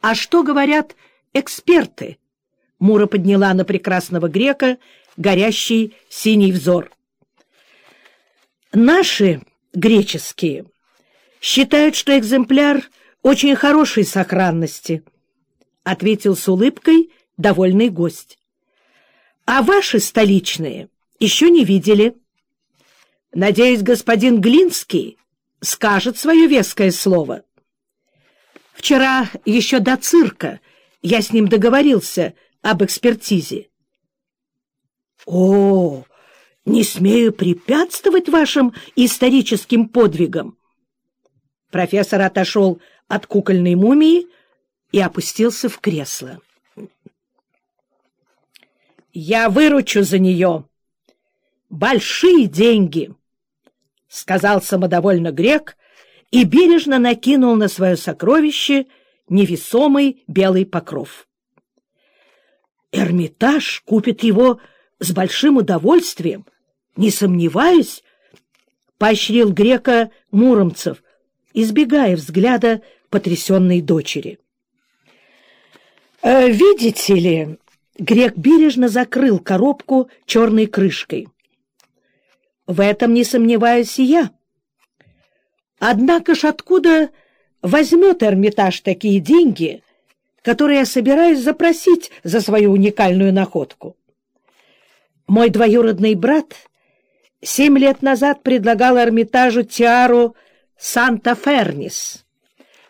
А что говорят эксперты? Мура подняла на прекрасного грека горящий синий взор. Наши, греческие, считают, что экземпляр очень хорошей сохранности, — ответил с улыбкой довольный гость. — А ваши столичные еще не видели. Надеюсь, господин Глинский скажет свое веское слово. Вчера еще до цирка я с ним договорился об экспертизе. — О, не смею препятствовать вашим историческим подвигам. Профессор отошел от кукольной мумии и опустился в кресло. «Я выручу за нее большие деньги», — сказал самодовольно грек и бережно накинул на свое сокровище невесомый белый покров. Эрмитаж купит его с большим удовольствием, не сомневаюсь, — поощрил грека Муромцев, избегая взгляда потрясенной дочери. «Э, «Видите ли...» — грек бережно закрыл коробку черной крышкой. «В этом не сомневаюсь и я. Однако ж откуда возьмет Эрмитаж такие деньги, которые я собираюсь запросить за свою уникальную находку?» Мой двоюродный брат семь лет назад предлагал Эрмитажу тиару Санта-Фернис.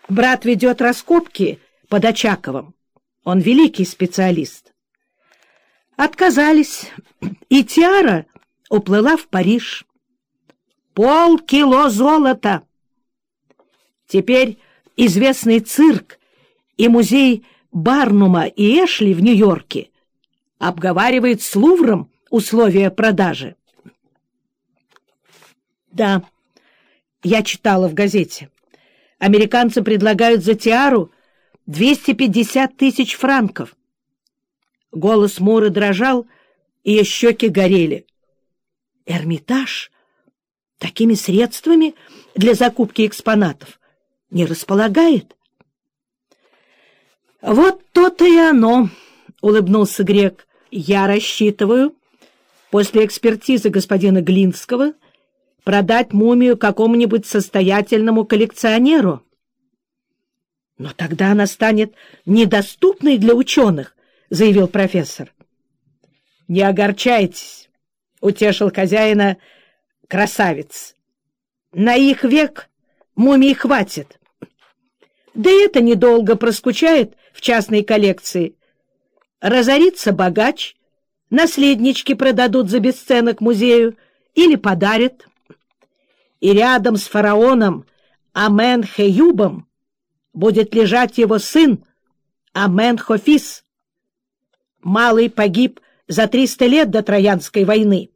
Брат ведет раскопки под Очаковым. Он великий специалист. Отказались, и тиара уплыла в Париж. Полкило золота. Теперь известный цирк и музей Барнума и Эшли в Нью-Йорке обговаривает с Лувром условия продажи. Да, я читала в газете. Американцы предлагают за тиару 250 тысяч франков. Голос Муры дрожал, и ее щеки горели. Эрмитаж такими средствами для закупки экспонатов не располагает. «Вот то-то и оно», — улыбнулся Грек. «Я рассчитываю, после экспертизы господина Глинского продать мумию какому-нибудь состоятельному коллекционеру. — Но тогда она станет недоступной для ученых, — заявил профессор. — Не огорчайтесь, — утешил хозяина красавец. — На их век мумии хватит. Да это недолго проскучает в частной коллекции. Разорится богач — наследнички продадут за бесценок музею или подарят. И рядом с фараоном Амен-Хеюбом будет лежать его сын Амен-Хофис. Малый погиб за 300 лет до Троянской войны.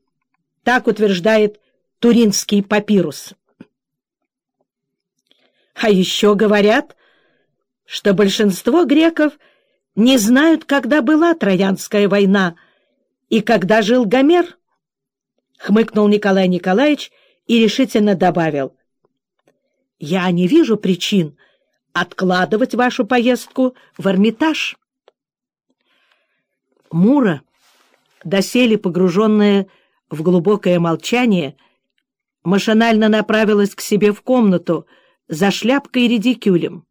Так утверждает Туринский папирус. А еще говорят, что большинство греков не знают, когда была Троянская война, и когда жил Гомер? — хмыкнул Николай Николаевич и решительно добавил. — Я не вижу причин откладывать вашу поездку в Эрмитаж. Мура, доселе погруженная в глубокое молчание, машинально направилась к себе в комнату за шляпкой и редикюлем.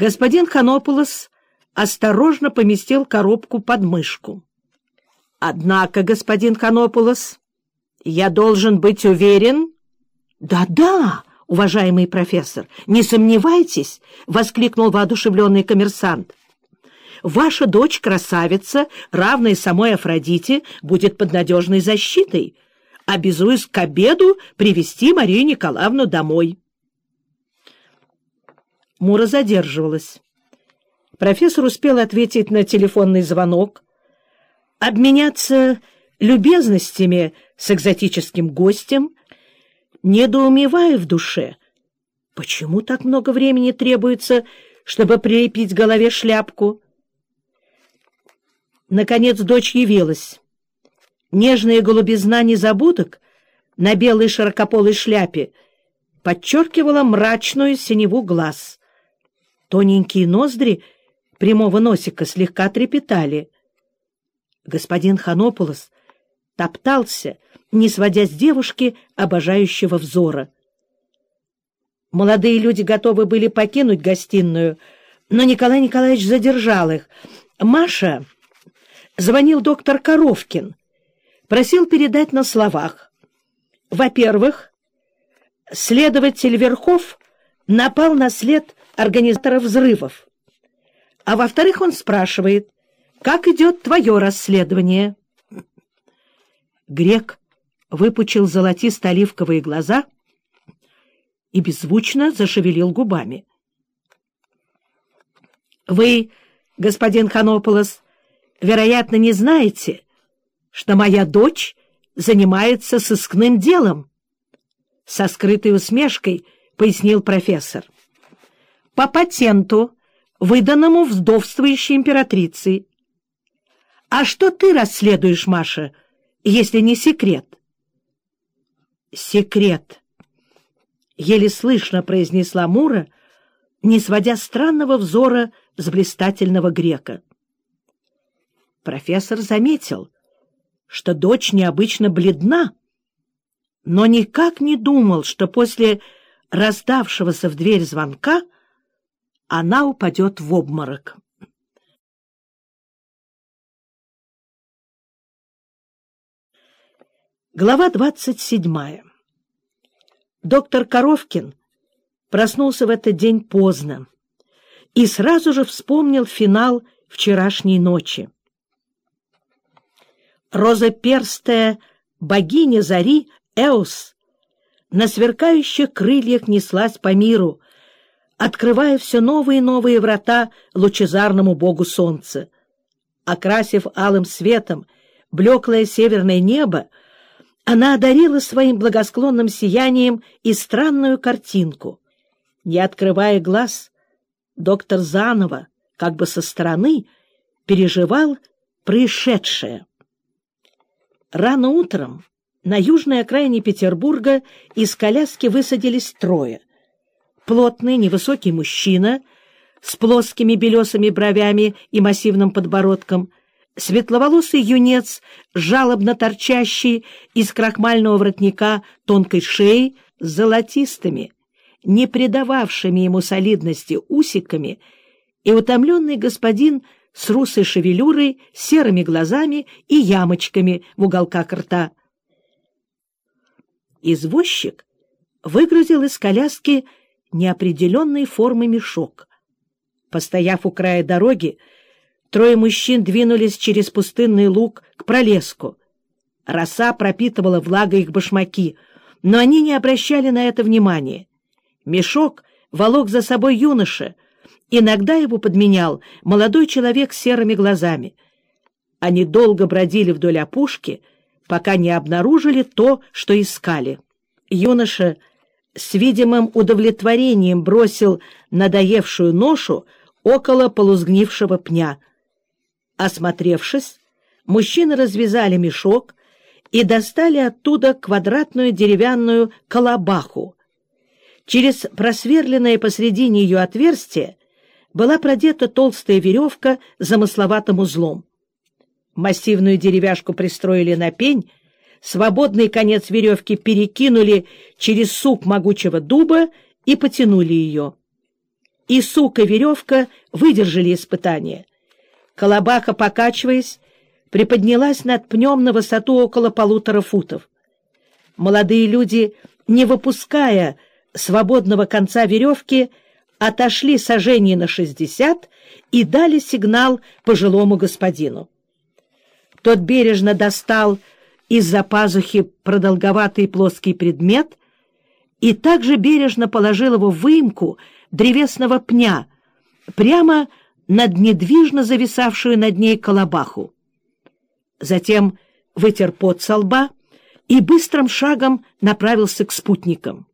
Господин Ханопулос осторожно поместил коробку под мышку. Однако, господин Ханопулос, я должен быть уверен... Да — Да-да, уважаемый профессор, не сомневайтесь, — воскликнул воодушевленный коммерсант. — Ваша дочь, красавица, равная самой Афродите, будет под надежной защитой. Обязуюсь к обеду привести Марию Николаевну домой. Мура задерживалась. Профессор успел ответить на телефонный звонок, обменяться любезностями с экзотическим гостем, недоумевая в душе, почему так много времени требуется, чтобы прилепить голове шляпку. Наконец дочь явилась. Нежная голубизна незабудок на белой широкополой шляпе подчеркивала мрачную синеву глаз. Тоненькие ноздри прямого носика слегка трепетали. Господин Ханопулос топтался, не сводя с девушки обожающего взора. Молодые люди готовы были покинуть гостиную, но Николай Николаевич задержал их. «Маша!» — звонил доктор Коровкин. Просил передать на словах. Во-первых, следователь Верхов напал на след организатора взрывов. А во-вторых, он спрашивает, как идет твое расследование? Грек выпучил золотисто-оливковые глаза и беззвучно зашевелил губами. «Вы, господин Ханополос, вероятно, не знаете, что моя дочь занимается сыскным делом?» Со скрытой усмешкой пояснил профессор. «По патенту, выданному вдовствующей императрицей. А что ты расследуешь, Маша, если не секрет?» «Секрет», — еле слышно произнесла Мура, не сводя странного взора с блистательного грека. Профессор заметил, что дочь необычно бледна, но никак не думал, что после раздавшегося в дверь звонка она упадет в обморок. Глава двадцать седьмая. Доктор Коровкин проснулся в этот день поздно и сразу же вспомнил финал вчерашней ночи. Розоперстая богиня зари Эос на сверкающих крыльях неслась по миру, открывая все новые и новые врата лучезарному богу солнца. Окрасив алым светом блеклое северное небо, она одарила своим благосклонным сиянием и странную картинку. Не открывая глаз, доктор заново, как бы со стороны, переживал происшедшее. Рано утром на южной окраине Петербурга из коляски высадились трое. Плотный, невысокий мужчина с плоскими белесыми бровями и массивным подбородком — Светловолосый юнец, жалобно торчащий из крахмального воротника тонкой шеи с золотистыми, не придававшими ему солидности усиками, и утомленный господин с русой шевелюрой, серыми глазами и ямочками в уголках рта. Извозчик выгрузил из коляски неопределенной формы мешок. Постояв у края дороги, Трое мужчин двинулись через пустынный луг к пролеску. Роса пропитывала влагой их башмаки, но они не обращали на это внимания. Мешок волок за собой юноша. Иногда его подменял молодой человек с серыми глазами. Они долго бродили вдоль опушки, пока не обнаружили то, что искали. Юноша с видимым удовлетворением бросил надоевшую ношу около полузгнившего пня — Осмотревшись, мужчины развязали мешок и достали оттуда квадратную деревянную колобаху. Через просверленное посредине ее отверстие была продета толстая веревка замысловатым узлом. Массивную деревяшку пристроили на пень, свободный конец веревки перекинули через сук могучего дуба и потянули ее. И сук и веревка выдержали испытание. Колобаха, покачиваясь, приподнялась над пнем на высоту около полутора футов. Молодые люди, не выпуская свободного конца веревки, отошли сожжение на шестьдесят и дали сигнал пожилому господину. Тот бережно достал из-за пазухи продолговатый плоский предмет и также бережно положил его в выемку древесного пня, прямо над недвижно зависавшую над ней колобаху. Затем вытер пот со лба и быстрым шагом направился к спутникам.